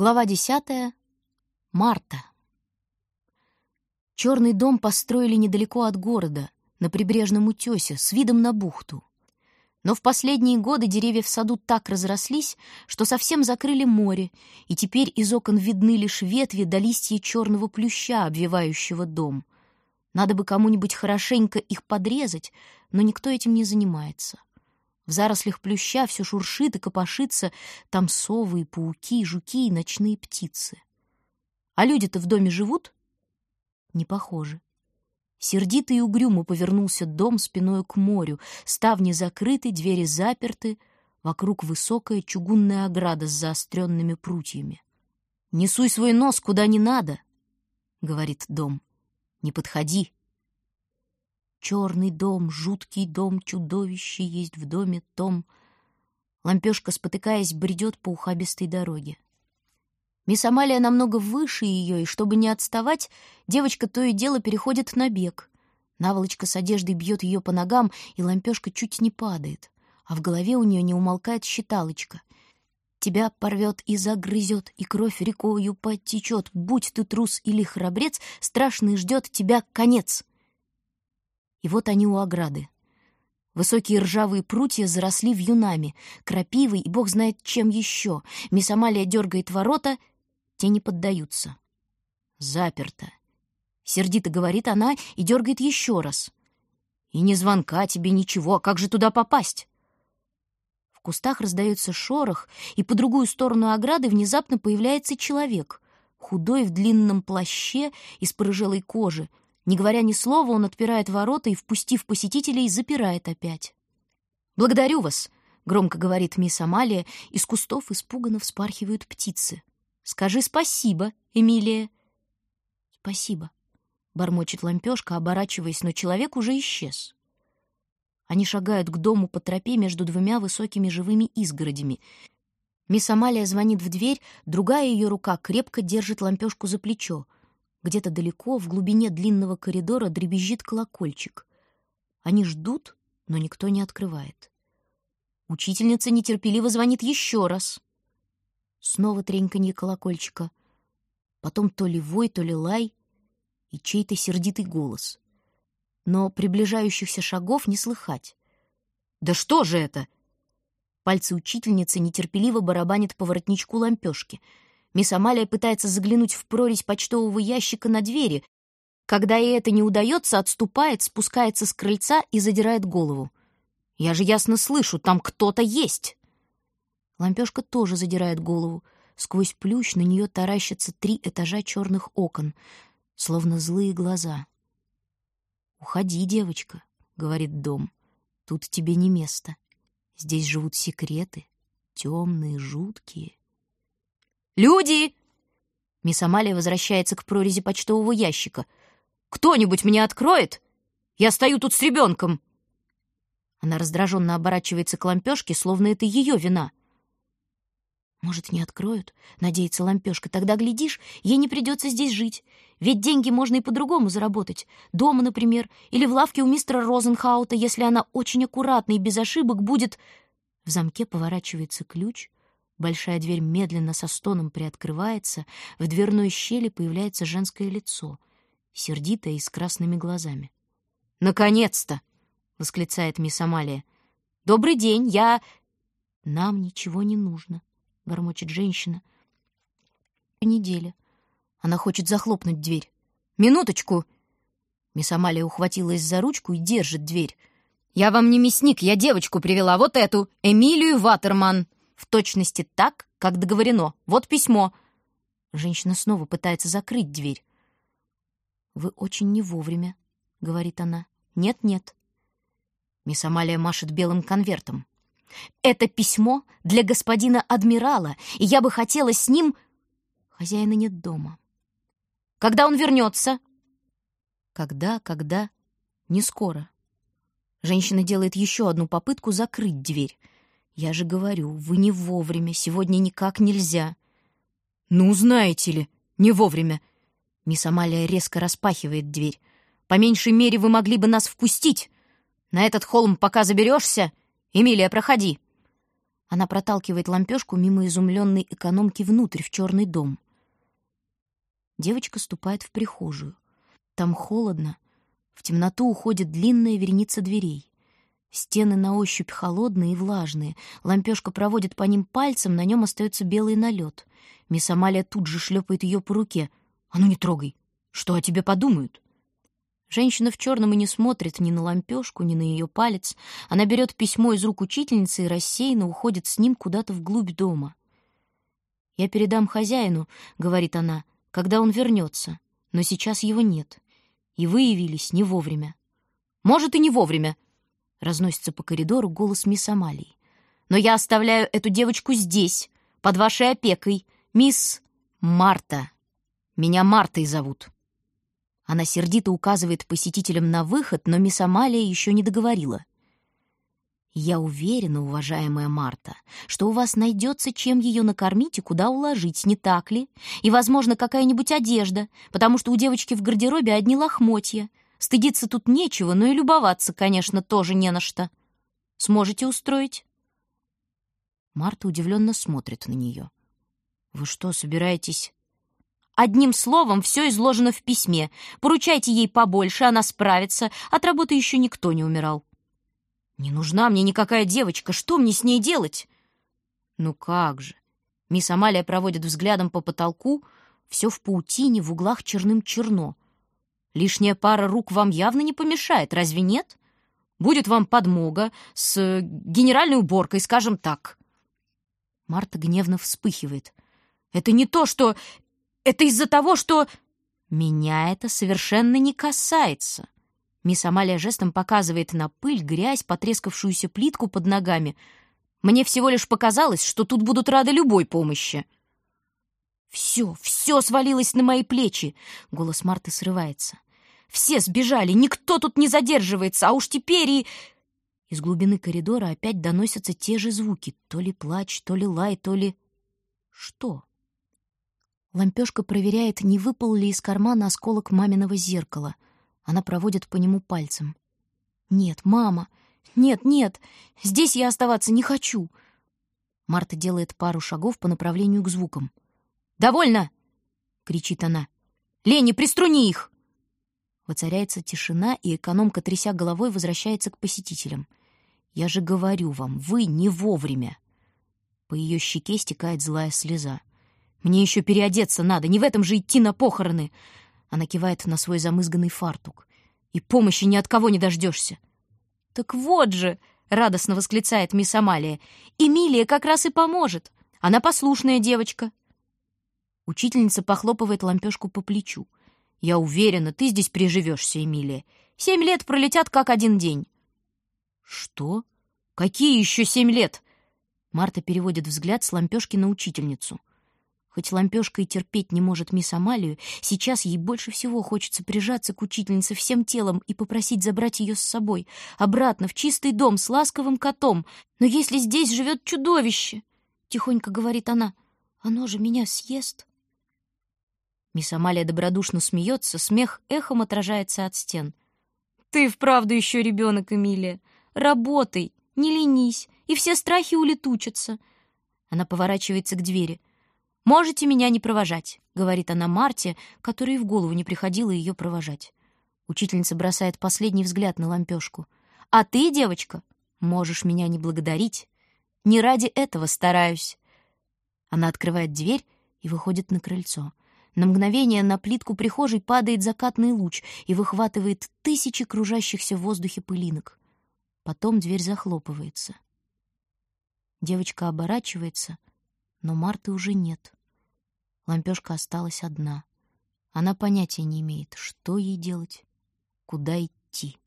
Глава десятая. Марта. Черный дом построили недалеко от города, на прибрежном утесе, с видом на бухту. Но в последние годы деревья в саду так разрослись, что совсем закрыли море, и теперь из окон видны лишь ветви до листья черного плюща, обвивающего дом. Надо бы кому-нибудь хорошенько их подрезать, но никто этим не занимается. В зарослях плюща все шуршит и копошится, там совы и пауки, жуки и ночные птицы. А люди-то в доме живут? Не похоже. Сердито и угрюмо повернулся дом спиной к морю, ставни закрыты, двери заперты, вокруг высокая чугунная ограда с заостренными прутьями. «Не суй свой нос куда не надо», — говорит дом. «Не подходи». Черный дом, жуткий дом, чудовище есть в доме том. Лампешка, спотыкаясь, бредет по ухабистой дороге. Мисс Амалия намного выше ее, и чтобы не отставать, девочка то и дело переходит на бег. Наволочка с одеждой бьет ее по ногам, и лампешка чуть не падает, а в голове у нее не умолкает считалочка. Тебя порвет и загрызет, и кровь рекою подтечет. Будь ты трус или храбрец, страшный ждет тебя конец. И вот они у ограды. Высокие ржавые прутья заросли вьюнами, крапивой и бог знает чем еще. Мисс Амалия дергает ворота, те не поддаются. Заперто. Сердито говорит она и дергает еще раз. И ни звонка тебе, ничего, а как же туда попасть? В кустах раздается шорох, и по другую сторону ограды внезапно появляется человек, худой в длинном плаще из порыжелой кожи, не говоря ни слова, он отпирает ворота и, впустив посетителей, запирает опять. «Благодарю вас», — громко говорит мисс Амалия, из кустов испуганно вспархивают птицы. «Скажи спасибо, Эмилия». «Спасибо», — бормочет лампешка, оборачиваясь, но человек уже исчез. Они шагают к дому по тропе между двумя высокими живыми изгородями. Мисс Амалия звонит в дверь, другая ее рука крепко держит лампешку за плечо — где-то далеко, в глубине длинного коридора, дребезжит колокольчик. Они ждут, но никто не открывает. Учительница нетерпеливо звонит еще раз. Снова треньканье колокольчика. Потом то ли вой, то ли лай и чей-то сердитый голос. Но приближающихся шагов не слыхать. «Да что же это?» Пальцы учительницы нетерпеливо барабанят по воротничку лампешки — Мисс Амалия пытается заглянуть в прорезь почтового ящика на двери. Когда ей это не удается, отступает, спускается с крыльца и задирает голову. «Я же ясно слышу, там кто-то есть!» Лампешка тоже задирает голову. Сквозь плющ на нее таращатся три этажа черных окон, словно злые глаза. «Уходи, девочка», — говорит дом. «Тут тебе не место. Здесь живут секреты, темные, жуткие. «Люди!» Мисс Амалия возвращается к прорези почтового ящика. «Кто-нибудь мне откроет? Я стою тут с ребенком!» Она раздраженно оборачивается к лампешке, словно это ее вина. «Может, не откроют?» — надеется лампешка. «Тогда, глядишь, ей не придется здесь жить. Ведь деньги можно и по-другому заработать. Дома, например, или в лавке у мистера Розенхаута, если она очень аккуратна и без ошибок будет...» В замке поворачивается ключ, Большая дверь медленно со стоном приоткрывается, в дверной щели появляется женское лицо, сердитое и с красными глазами. «Наконец-то!» — восклицает мисс Амалия. «Добрый день, я...» «Нам ничего не нужно», — бормочет женщина. «Неделя. Она хочет захлопнуть дверь. Минуточку!» Мисс Амалия ухватилась за ручку и держит дверь. «Я вам не мясник, я девочку привела, вот эту, Эмилию Ватерман!» В точности так, как договорено. Вот письмо. Женщина снова пытается закрыть дверь. «Вы очень не вовремя», — говорит она. «Нет-нет». Мисс Амалия машет белым конвертом. «Это письмо для господина адмирала, и я бы хотела с ним...» Хозяина нет дома. «Когда он вернется?» «Когда, когда? Не скоро». Женщина делает еще одну попытку закрыть дверь. «Я же говорю, вы не вовремя, сегодня никак нельзя». «Ну, знаете ли, не вовремя». Мисс Амалия резко распахивает дверь. «По меньшей мере вы могли бы нас впустить. На этот холм пока заберешься. Эмилия, проходи». Она проталкивает лампешку мимо изумленной экономки внутрь, в черный дом. Девочка ступает в прихожую. Там холодно. В темноту уходит длинная вереница дверей. Стены на ощупь холодные и влажные. Лампешка проводит по ним пальцем, на нем остается белый налет. Мисс Амалия тут же шлепает ее по руке. «А ну не трогай! Что о тебе подумают?» Женщина в черном и не смотрит ни на лампешку, ни на ее палец. Она берет письмо из рук учительницы и рассеянно уходит с ним куда-то вглубь дома. «Я передам хозяину», — говорит она, — «когда он вернется. Но сейчас его нет. И вы явились не вовремя». «Может, и не вовремя», — разносится по коридору голос мисс Амалии. «Но я оставляю эту девочку здесь, под вашей опекой, мисс Марта. Меня Мартой зовут». Она сердито указывает посетителям на выход, но мисс Амалия еще не договорила. «Я уверена, уважаемая Марта, что у вас найдется, чем ее накормить и куда уложить, не так ли? И, возможно, какая-нибудь одежда, потому что у девочки в гардеробе одни лохмотья. Стыдиться тут нечего, но и любоваться, конечно, тоже не на что. Сможете устроить?» Марта удивленно смотрит на нее. «Вы что, собираетесь Одним словом, все изложено в письме. Поручайте ей побольше, она справится. От работы еще никто не умирал. Не нужна мне никакая девочка. Что мне с ней делать? Ну как же. Мисс Амалия проводит взглядом по потолку. Все в паутине, в углах черным черно. Лишняя пара рук вам явно не помешает, разве нет? Будет вам подмога с генеральной уборкой, скажем так. Марта гневно вспыхивает. Это не то, что... Это из-за того, что... Меня это совершенно не касается. Мисс Амалия жестом показывает на пыль, грязь, потрескавшуюся плитку под ногами. Мне всего лишь показалось, что тут будут рады любой помощи. «Все, все свалилось на мои плечи!» — голос Марты срывается. «Все сбежали, никто тут не задерживается, а уж теперь и...» Из глубины коридора опять доносятся те же звуки. То ли плач, то ли лай, то ли... Что? Лампешка проверяет, не выпал ли из кармана осколок маминого зеркала. Она проводит по нему пальцем. «Нет, мама! Нет, нет! Здесь я оставаться не хочу!» Марта делает пару шагов по направлению к звукам. «Довольно!» — кричит она. «Лени, приструни их!» Воцаряется тишина, и экономка, тряся головой, возвращается к посетителям. «Я же говорю вам, вы не вовремя!» По ее щеке стекает злая слеза. Мне еще переодеться надо, не в этом же идти на похороны. Она кивает на свой замызганный фартук. И помощи ни от кого не дождешься. Так вот же, радостно восклицает мисс Амалия, Эмилия как раз и поможет. Она послушная девочка. Учительница похлопывает лампешку по плечу. Я уверена, ты здесь приживешься, Эмилия. Семь лет пролетят как один день. Что? Какие еще семь лет? Марта переводит взгляд с лампешки на учительницу. Хоть лампешка и терпеть не может мисс Амалию, сейчас ей больше всего хочется прижаться к учительнице всем телом и попросить забрать ее с собой, обратно в чистый дом с ласковым котом. Но если здесь живет чудовище, — тихонько говорит она, — оно же меня съест. Мисс Амалия добродушно смеется, смех эхом отражается от стен. «Ты вправду еще ребенок, Эмилия. Работай, не ленись, и все страхи улетучатся». Она поворачивается к двери. «Можете меня не провожать», — говорит она Марте, которой в голову не приходило ее провожать. Учительница бросает последний взгляд на лампешку. «А ты, девочка, можешь меня не благодарить. Не ради этого стараюсь». Она открывает дверь и выходит на крыльцо. На мгновение на плитку прихожей падает закатный луч и выхватывает тысячи кружащихся в воздухе пылинок. Потом дверь захлопывается. Девочка оборачивается, но Марты уже нет. Лампешка осталась одна. Она понятия не имеет, что ей делать, куда идти.